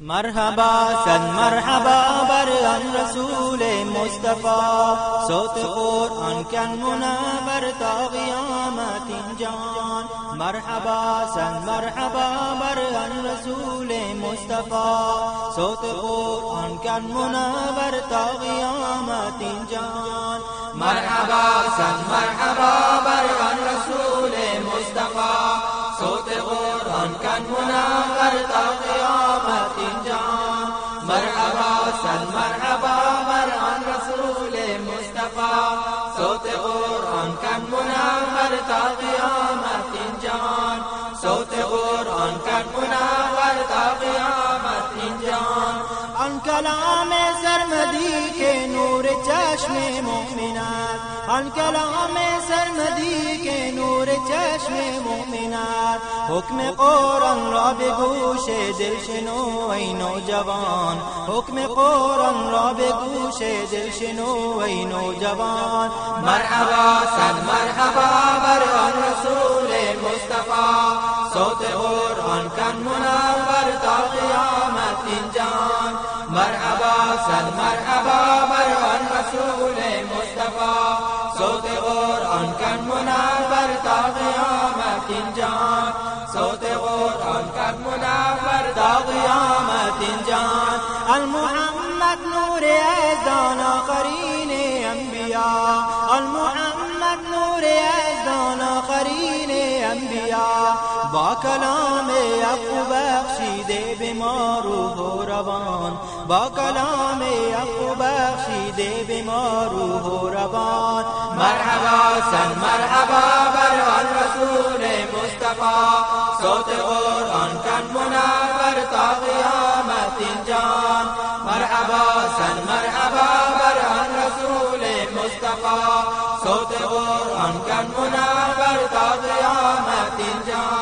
مرحبا صد مرحبا بر آن رسول مصطفی. صوت قرآن کن منور تا قیامت جان مرحبا صد مرحبا بر آن رسول مصطفی. صوت قرآن کن منور تا قیامت جان مرحبا صد مرحبا بر آن رسول مصطفی. صوت قرآن کن منور تا قیامت جان مرحبا صد مرحبا بر آن رسول مصطفی. صوت قرآن کن منور تا قیامت جان صوت قرآن کن منور کلام سرمدی که نور چشم مؤمنات آن کلام سرمدی که نور چشم مؤمنات حکم قرآن را به گوش دل شنو ای نوجوان. حکم قرآن را به گوش دل شنو ای نوجوان. مرحبا صد مرحبا بر آن رسول مصطفی. صوت قرآن کن منور تا قیامت جان مرحبا صد مرحبا بر آن رسول مصطفی. صوت قرآن کن منور تا قیامت جان صوت قرآن کن منور تا قیامت جان المحمد نور ازدان آخرین انبیاء المحمد نور ازدان آخرین انبیاء با کلام حق بخشیده به ما روح و روان. با کلام حق بخشیده و روان. مرحبا سن مرحبا بر آن رسول مصطفی. صوت قرآن کن منور تا قیامت جان مرحبا سن مرحبا بر آن رسول مصطفی. صوت قرآن کن منور تا قیامت جان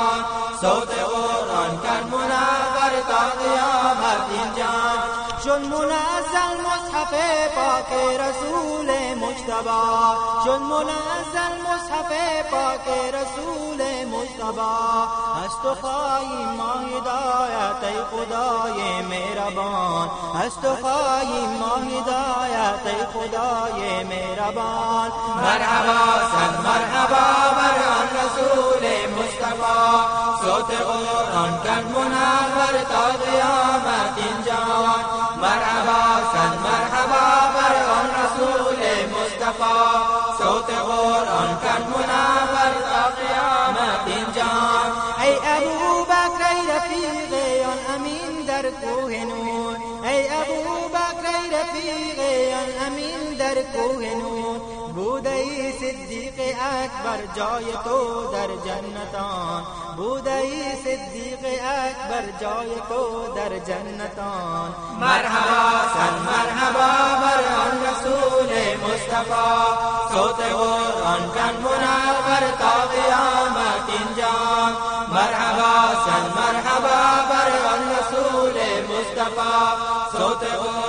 قیامت جان شد منزل مصحف پاک رسول مجتبا شد منزل مصحف پاک رسول مجتبا هست و خواهیم ما هدایت ای خدای مهربان. هست و خواهیم ما هدایت ای خدای مهربان. مرحبا صد مرحبا بر آن رسول مصطفی صوت قرآن کن منور تا مرحبا صد مرحبا بر آن رسول مصطفی. صوت قرآن کن منور تا قیامت جان ای ابو بکر ای رفیق آن امین در کوه نور. ای ابو بکر ای رفیق آن امین در کوه نور. بوده ای صدیق اکبر جای تو در جنتان. بوده ای صدیق اکبر جای تو در جنتان. مرحبا صد مرحبا بر آن رسول مصطفی. صوت قرآن کن منور تا قیامت جان مرحبا صد مرحبا بر آن رسول مصطفی. صوت قرآن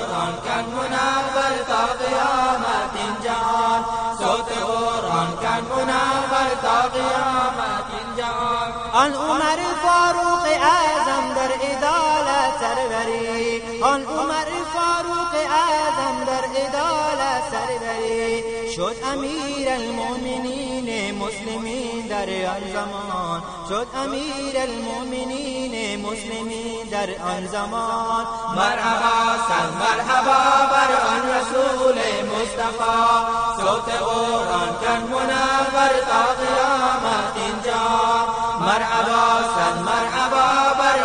آن عمر فاروق اعظم در عدالت سروری آن عمر فاروق اعظم در عدالت سروری شد امیر المؤمنین مسلمین در آن زمان. شد امیر المؤمنین مسلمین در آن زمان. مرحبا صد مرحبا بر آن رسول مصطفی. صوت قرآن کن منور تا قیامت. مرحبا صد مرحبا بر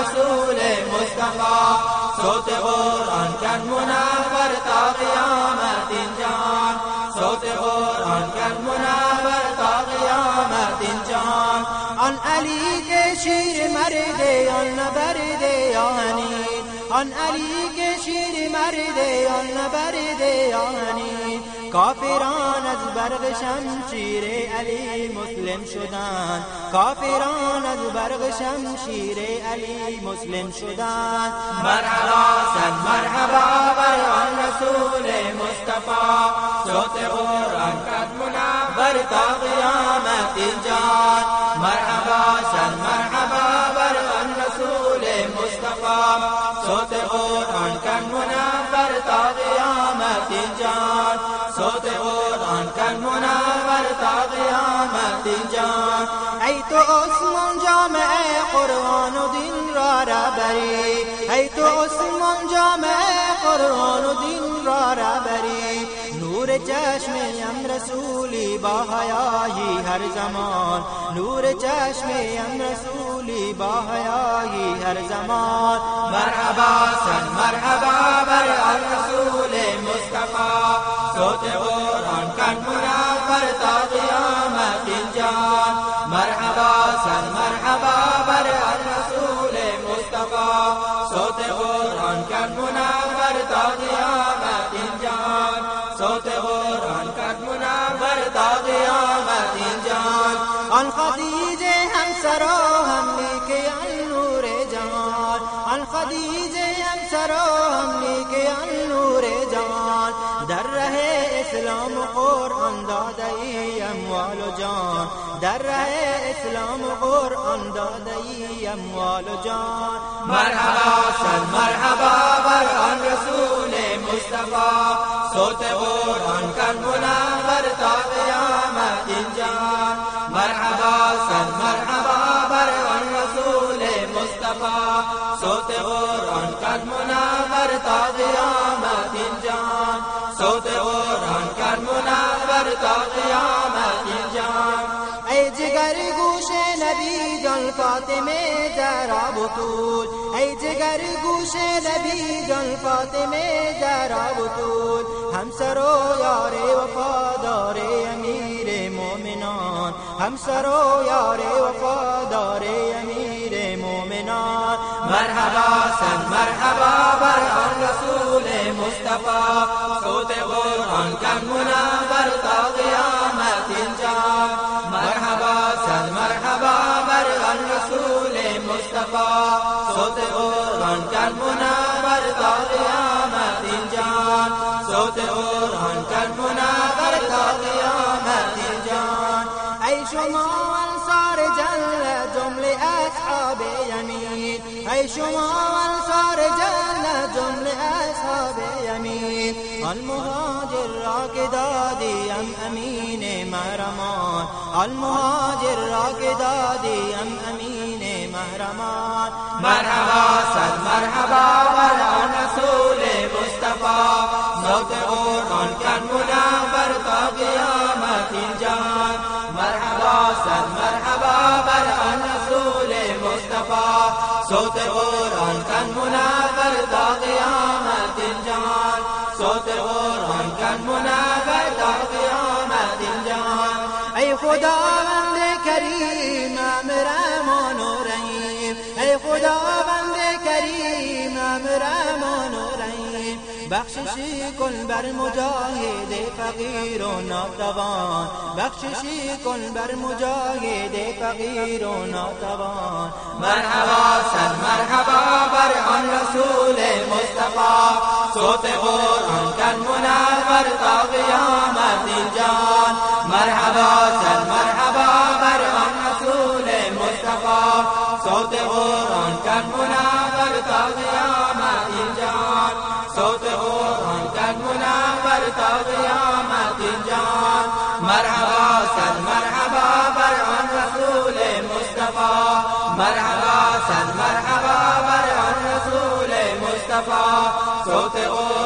رسول مصطفی. صوت قرآن کن منور تا قیامت جان صوت قرآن کن منور تا قیامت جان آن علی که شیر مرد آن نبرد آهنی. آن علی که شیر مرد آن نبرد آهنی. کافران از برق شمشیر علی مسلم شدند. کافران از برق شمشیر علی مسلم شدند. مرحبا صد مرحبا بر آن رسول مصطفی. صوت قرآن کن منور تا قیامت جان مرحبا صد مرحبا بر آن رسول مصطفی. صوت قرآن کن منور قیامت جان صوت قرآن کن منور تا قیامت جان. ای تو عثمان جامع قرآن و دین را ربری ای تو عثمان جامع قرآن و دین را ربری نور چشم رسولی با حیایی هر زمان. نور چشم رسولی با حیایی هر زمان. مرحبا سن مرحبا صوت قرآن کن منور تا قیامت جان. آن خدیجه همسرا هم نیک نور جان. آن خدیجه همسرا هم نیک نور جان. در ره اسلام و قرآن داده ای اموال و جان. در ره اسلام و قرآن داده ای اموال و جان. مرحبا سن مرحبا بر آن رسول مصطفى صوت قرآن کن منور تا قیامت مرحبا سن مرحبا بر آن رسول مصطفى صوت قرآن کن منور تا قیامت جان صوت قرآن کن منور تا قیامت ای جگر گوش نبی جان فاطمه زهرا بطول ای جگر گوش نبی جان فاطمه زهرا بطول همسر و یار وفادار امیر مومنان. همسر و یار وفادار امیر مومنان. مرحبا سن مرحبا بر آن رسول مصطفى صوت قرآن کن منور تا قیامت جان رسول مصطفى صوت قرآن کن منور تا قیامت جان صوت قرآن کن منور تا قیامت جان ای شما انصار جنت جمله اصحاب یمین. ای شما انصار جنت جمله یمین آن مهاجر را که دادی ام امین محرمان. آن مهاجر را که دادی ام امین محرمان. مرحبا سن مرحبا بر آن رسول مصطفى صوت قرآن کن منور تا قیامت جان مرحبا سن مرحبا بر آن رسول مصطفى صوت قرآن کن غرهم كان منافى تحت عماد الجهر أي خداوند كريم أمرم ونوريم أي خداوند كريم أمرم ونوريم بخششی کن بر مجاهد فقیر و ناتوان. بخششی کن بر مجاهد فقیر و ناتوان. مرحبا سن مرحبا بر آن رسول مصطفى صوت قرآن کن منور تا قیامت جان. مرحبا سن مرحبا بر آن رسول مصطفى صوت قرآن کن منور تا قیامت صوت قرآن کن منور تا قیامت جان مرحبا سن مرحبا بر آن رسول مصطفى مرحبا سن مرحبا بر آن رسول مصطفى صوت قرآن کن